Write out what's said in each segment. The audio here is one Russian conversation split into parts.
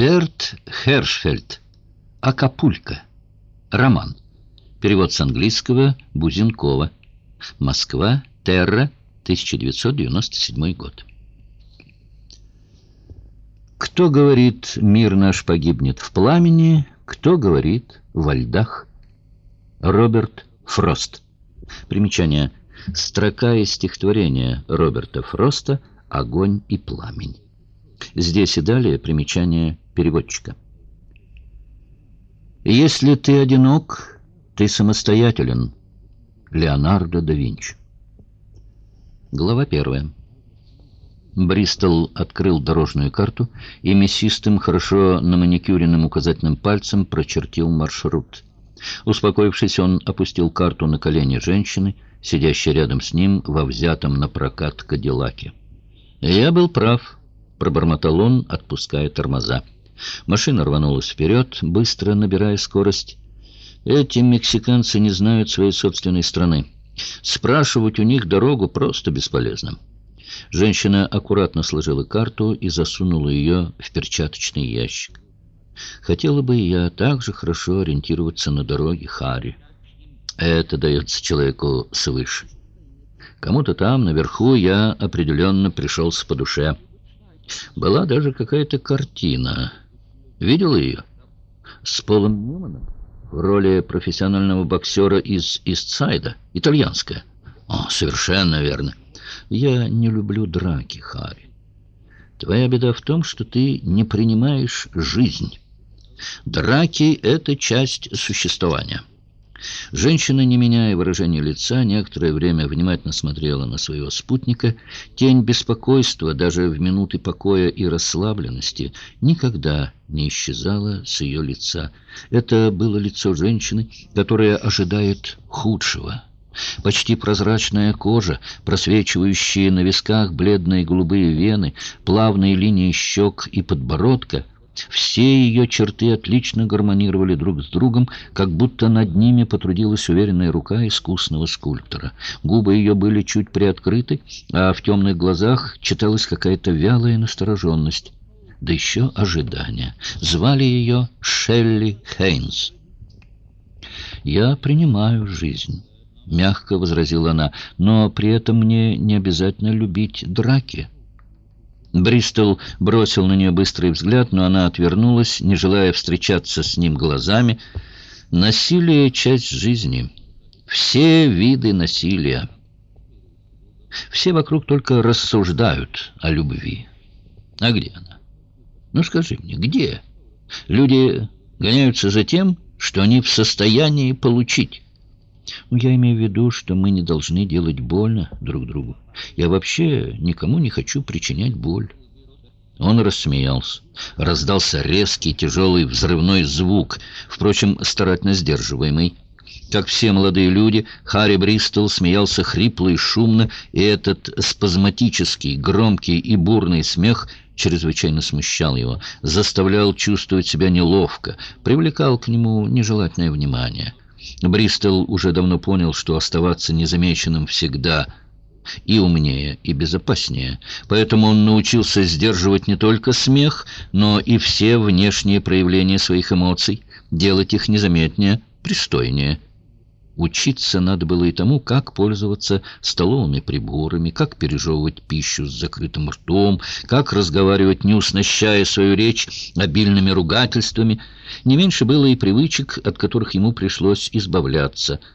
Берт Хершфельд. Акапулько. Роман. Перевод с английского Бузенкова. Москва. Терра. 1997 год. Кто говорит, мир наш погибнет в пламени, кто говорит, во льдах. Роберт Фрост. Примечание. Строка из стихотворения Роберта Фроста «Огонь и пламень». Здесь и далее примечание переводчика. «Если ты одинок, ты самостоятелен». Леонардо да Винчи. Глава первая. Бристол открыл дорожную карту и мясистым, хорошо на маникюренным указательным пальцем прочертил маршрут. Успокоившись, он опустил карту на колени женщины, сидящей рядом с ним во взятом на прокат Кадиллаке. «Я был прав», — пробормотал он, отпуская тормоза. Машина рванулась вперед, быстро набирая скорость. Эти мексиканцы не знают своей собственной страны. Спрашивать у них дорогу просто бесполезно. Женщина аккуратно сложила карту и засунула ее в перчаточный ящик. Хотела бы я также хорошо ориентироваться на дороге Хари. Это дается человеку свыше. Кому-то там, наверху, я определенно пришелся по душе. Была даже какая-то картина. Видела ее? С Полом Ньюманом? В роли профессионального боксера из Истсайда. Итальянская. О, совершенно верно. Я не люблю драки, Харри. Твоя беда в том, что ты не принимаешь жизнь. Драки — это часть существования. Женщина, не меняя выражения лица, некоторое время внимательно смотрела на своего спутника. Тень беспокойства, даже в минуты покоя и расслабленности, никогда не исчезала с ее лица. Это было лицо женщины, которая ожидает худшего. Почти прозрачная кожа, просвечивающие на висках бледные голубые вены, плавные линии щек и подбородка — все ее черты отлично гармонировали друг с другом, как будто над ними потрудилась уверенная рука искусного скульптора. Губы ее были чуть приоткрыты, а в темных глазах читалась какая-то вялая настороженность. Да еще ожидание. Звали ее Шелли Хейнс. «Я принимаю жизнь». — мягко возразила она, — «но при этом мне не обязательно любить драки». Бристол бросил на нее быстрый взгляд, но она отвернулась, не желая встречаться с ним глазами. Насилие — часть жизни. Все виды насилия. Все вокруг только рассуждают о любви. А где она? Ну, скажи мне, где? Люди гоняются за тем, что они в состоянии получить. Ну, я имею в виду, что мы не должны делать больно друг другу. Я вообще никому не хочу причинять боль. Он рассмеялся. Раздался резкий, тяжелый, взрывной звук, впрочем, старательно сдерживаемый. Как все молодые люди, Харри Бристол смеялся хрипло и шумно, и этот спазматический, громкий и бурный смех чрезвычайно смущал его, заставлял чувствовать себя неловко, привлекал к нему нежелательное внимание. Бристол уже давно понял, что оставаться незамеченным всегда и умнее, и безопаснее. Поэтому он научился сдерживать не только смех, но и все внешние проявления своих эмоций, делать их незаметнее, пристойнее. Учиться надо было и тому, как пользоваться столовыми приборами, как пережевывать пищу с закрытым ртом, как разговаривать, не уснащая свою речь обильными ругательствами. Не меньше было и привычек, от которых ему пришлось избавляться –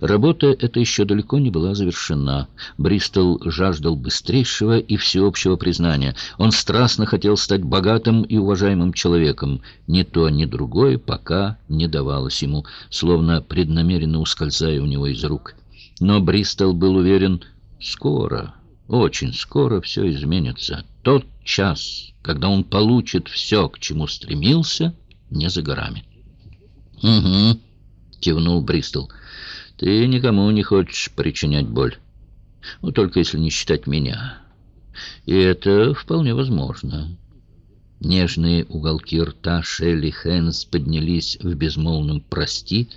Работа эта еще далеко не была завершена. Бристол жаждал быстрейшего и всеобщего признания. Он страстно хотел стать богатым и уважаемым человеком. Ни то, ни другое пока не давалось ему, словно преднамеренно ускользая у него из рук. Но Бристол был уверен, скоро, очень скоро все изменится. Тот час, когда он получит все, к чему стремился, не за горами. «Угу», — кивнул Бристол, — ты никому не хочешь причинять боль. Ну, только если не считать меня. И это вполне возможно. Нежные уголки рта Шелли Хэнс поднялись в безмолвном «прости».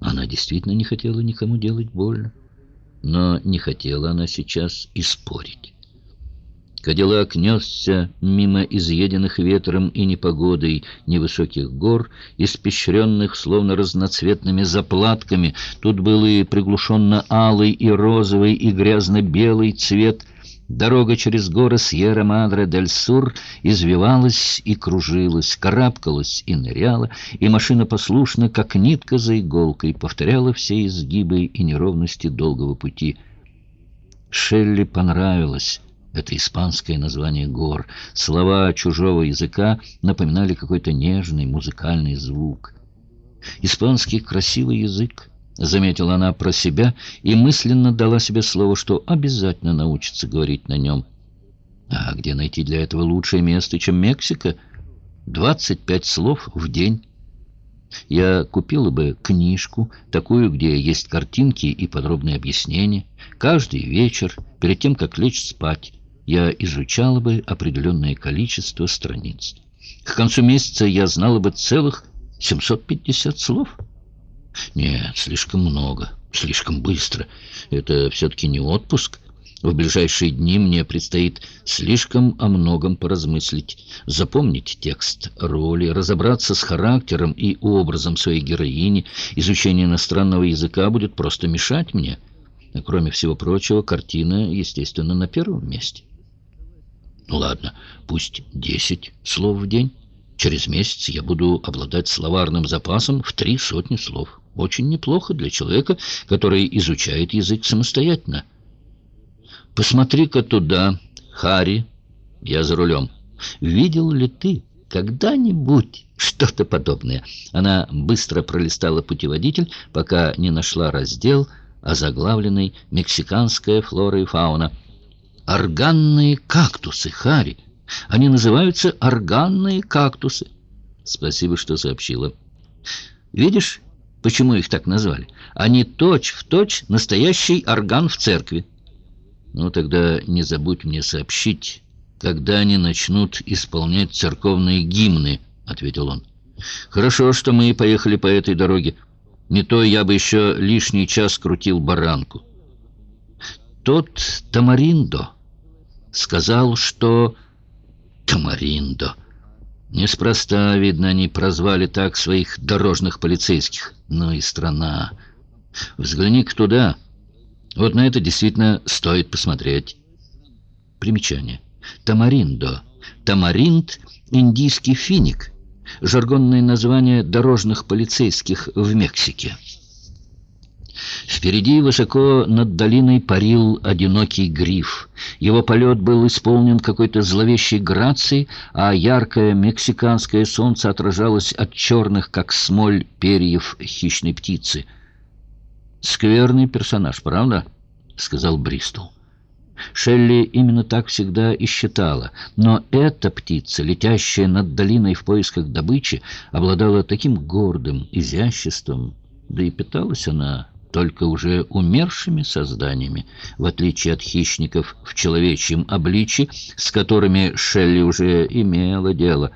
Она действительно не хотела никому делать больно. Но не хотела она сейчас и спорить. Кадиллак несся мимо изъеденных ветром и непогодой невысоких гор, испещренных словно разноцветными заплатками. Тут был и приглушенно алый, и розовый, и грязно-белый цвет. Дорога через горы Сьерра-Мадре-дель-Сур извивалась и кружилась, карабкалась и ныряла, и машина послушно, как нитка за иголкой, повторяла все изгибы и неровности долгого пути. Шелли понравилось это испанское название гор. Слова чужого языка напоминали какой-то нежный музыкальный звук. «Испанский красивый язык», — заметила она про себя и мысленно дала себе слово, что обязательно научится говорить на нем. А где найти для этого лучшее место, чем Мексика? Двадцать пять слов в день. Я купила бы книжку, такую, где есть картинки и подробные объяснения, каждый вечер, перед тем, как лечь спать я изучала бы определенное количество страниц. К концу месяца я знала бы целых 750 слов. Нет, слишком много, слишком быстро. Это все-таки не отпуск. В ближайшие дни мне предстоит слишком о многом поразмыслить, запомнить текст роли, разобраться с характером и образом своей героини. Изучение иностранного языка будет просто мешать мне. Кроме всего прочего, картина, естественно, на первом месте. Ну ладно, пусть десять слов в день. Через месяц я буду обладать словарным запасом в три сотни слов. Очень неплохо для человека, который изучает язык самостоятельно. Посмотри-ка туда, Хари, я за рулем. Видел ли ты когда-нибудь что-то подобное? Она быстро пролистала путеводитель, пока не нашла раздел, озаглавленный «Мексиканская флора и фауна». Органные кактусы, Хари. Они называются органные кактусы. Спасибо, что сообщила. Видишь, почему их так назвали? Они точь-в-точь точь настоящий орган в церкви. Ну, тогда не забудь мне сообщить, когда они начнут исполнять церковные гимны, — ответил он. Хорошо, что мы поехали по этой дороге. Не то я бы еще лишний час крутил баранку. Тот Тамариндо сказал, что... Тамариндо. Неспроста, видно, они прозвали так своих дорожных полицейских. Ну и страна. Взгляни-ка туда. Вот на это действительно стоит посмотреть. Примечание. Тамариндо. Тамаринд — индийский финик. Жаргонное название дорожных полицейских в Мексике. Впереди высоко над долиной парил одинокий гриф. Его полет был исполнен какой-то зловещей грацией, а яркое мексиканское солнце отражалось от черных, как смоль, перьев хищной птицы. «Скверный персонаж, правда?» — сказал Бристол. Шелли именно так всегда и считала, но эта птица, летящая над долиной в поисках добычи, обладала таким гордым изяществом, да и питалась она только уже умершими созданиями, в отличие от хищников в человечьем обличье, с которыми Шелли уже имела дело.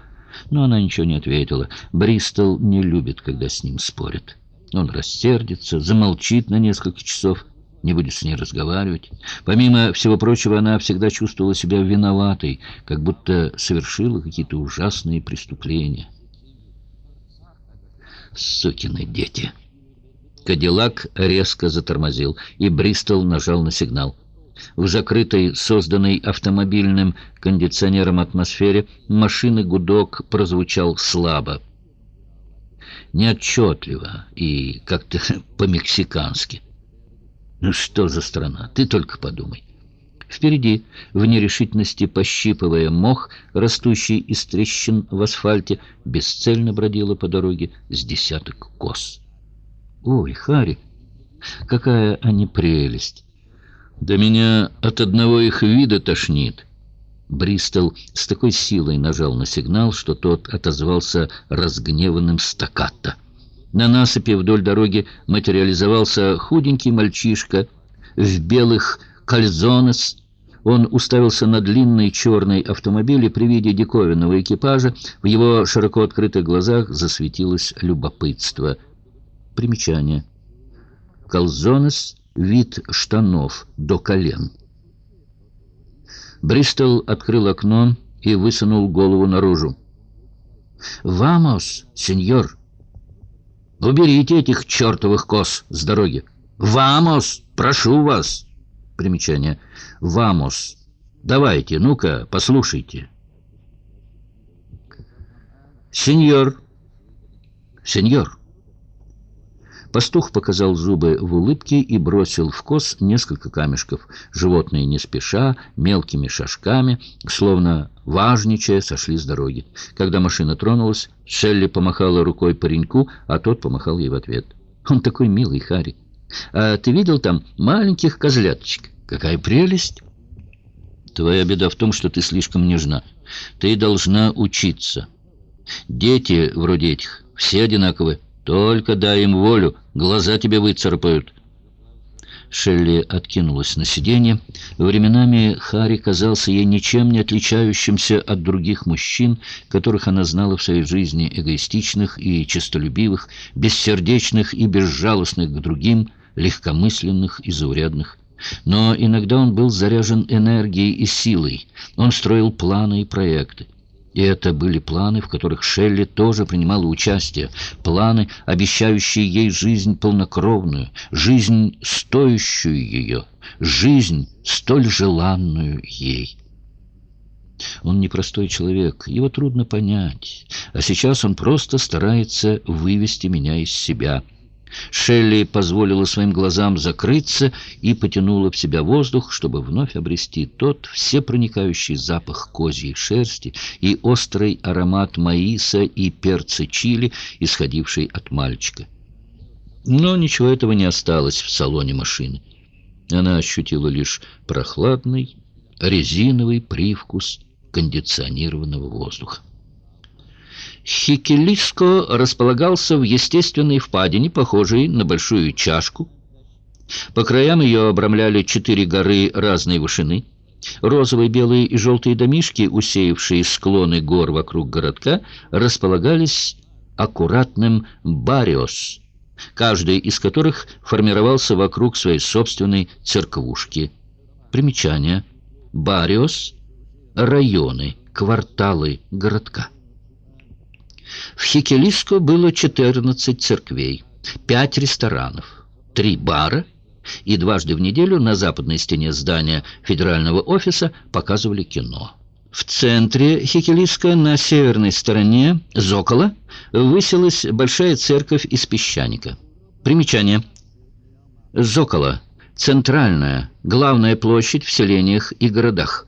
Но она ничего не ответила. Бристол не любит, когда с ним спорят. Он рассердится, замолчит на несколько часов, не будет с ней разговаривать. Помимо всего прочего, она всегда чувствовала себя виноватой, как будто совершила какие-то ужасные преступления. «Сукины дети!» Кадиллак резко затормозил, и Бристол нажал на сигнал. В закрытой, созданной автомобильным кондиционером атмосфере, машины гудок прозвучал слабо. Неотчетливо и как-то по-мексикански. Ну что за страна? Ты только подумай. Впереди, в нерешительности пощипывая мох, растущий из трещин в асфальте, бесцельно бродила по дороге с десяток коз. Ой, Харри, какая они прелесть! Да меня от одного их вида тошнит. Бристол с такой силой нажал на сигнал, что тот отозвался разгневанным стаккато. На насыпи вдоль дороги материализовался худенький мальчишка в белых кальзонес. Он уставился на длинный черный автомобиль, и при виде диковинного экипажа в его широко открытых глазах засветилось любопытство — Примечание. Колзонес — вид штанов до колен. Бристол открыл окно и высунул голову наружу. «Вамос, сеньор! Уберите этих чертовых коз с дороги! Вамос! Прошу вас!» Примечание. «Вамос! Давайте, ну-ка, послушайте!» «Сеньор! Сеньор!» Пастух показал зубы в улыбке и бросил в коз несколько камешков. Животные не спеша, мелкими шажками, словно важничая, сошли с дороги. Когда машина тронулась, Шелли помахала рукой пареньку, а тот помахал ей в ответ. «Он такой милый, Харри! А ты видел там маленьких козляточек? Какая прелесть!» «Твоя беда в том, что ты слишком нежна. Ты должна учиться. Дети вроде этих все одинаковые». Только дай им волю, глаза тебе выцарапают. Шелли откинулась на сиденье. Временами Харри казался ей ничем не отличающимся от других мужчин, которых она знала в своей жизни, эгоистичных и честолюбивых, бессердечных и безжалостных к другим, легкомысленных и заурядных. Но иногда он был заряжен энергией и силой. Он строил планы и проекты. И это были планы, в которых Шелли тоже принимала участие. Планы, обещающие ей жизнь полнокровную, жизнь, стоящую ее, жизнь, столь желанную ей. Он непростой человек, его трудно понять, а сейчас он просто старается вывести меня из себя». Шелли позволила своим глазам закрыться и потянула в себя воздух, чтобы вновь обрести тот всепроникающий запах козьей шерсти и острый аромат маиса и перца чили, исходивший от мальчика. Но ничего этого не осталось в салоне машины. Она ощутила лишь прохладный, резиновый привкус кондиционированного воздуха. Хикелиско располагался в естественной впадине, похожей на большую чашку. По краям ее обрамляли четыре горы разной вышины. Розовые, белые и желтые домишки, усеявшие склоны гор вокруг городка, располагались аккуратным бариос, каждый из которых формировался вокруг своей собственной церквушки. Примечание. Бариос — районы, кварталы городка. В Хикелиско было 14 церквей, 5 ресторанов, 3 бара, и дважды в неделю на западной стене здания федерального офиса показывали кино. В центре Хикелиска на северной стороне Зокола высилась большая церковь из песчаника. Примечание. Зокола – центральная, главная площадь в селениях и городах.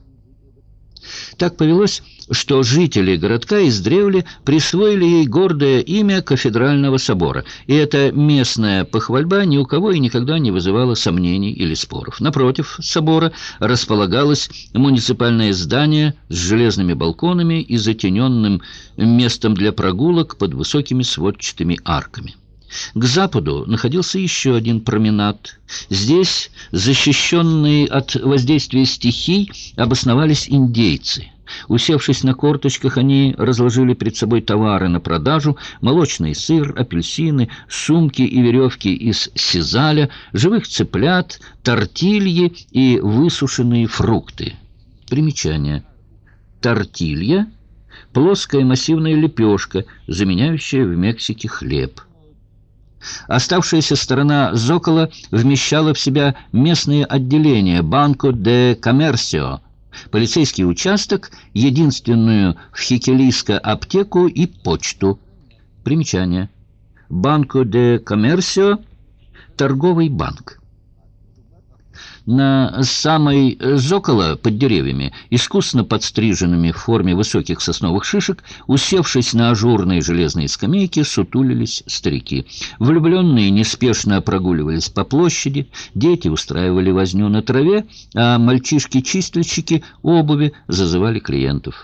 Так повелось, что жители городка издревле присвоили ей гордое имя кафедрального собора, и эта местная похвальба ни у кого и никогда не вызывала сомнений или споров. Напротив собора располагалось муниципальное здание с железными балконами и затененным местом для прогулок под высокими сводчатыми арками. К западу находился еще один променад. Здесь, защищенные от воздействия стихий, обосновались индейцы. Усевшись на корточках, они разложили перед собой товары на продажу, молочный сыр, апельсины, сумки и веревки из сизаля, живых цыплят, тортильи и высушенные фрукты. Примечание. Тортилья – плоская массивная лепешка, заменяющая в Мексике хлеб. Оставшаяся сторона Зокола вмещала в себя местные отделения «Банко де Коммерсио», полицейский участок, единственную в Хикелиско аптеку и почту. Примечание. «Банко де Коммерсио» – торговый банк. На самой зоколо под деревьями, искусно подстриженными в форме высоких сосновых шишек, усевшись на ажурные железные скамейки, сутулились старики. Влюбленные неспешно прогуливались по площади, дети устраивали возню на траве, а мальчишки-чистильщики обуви зазывали клиентов.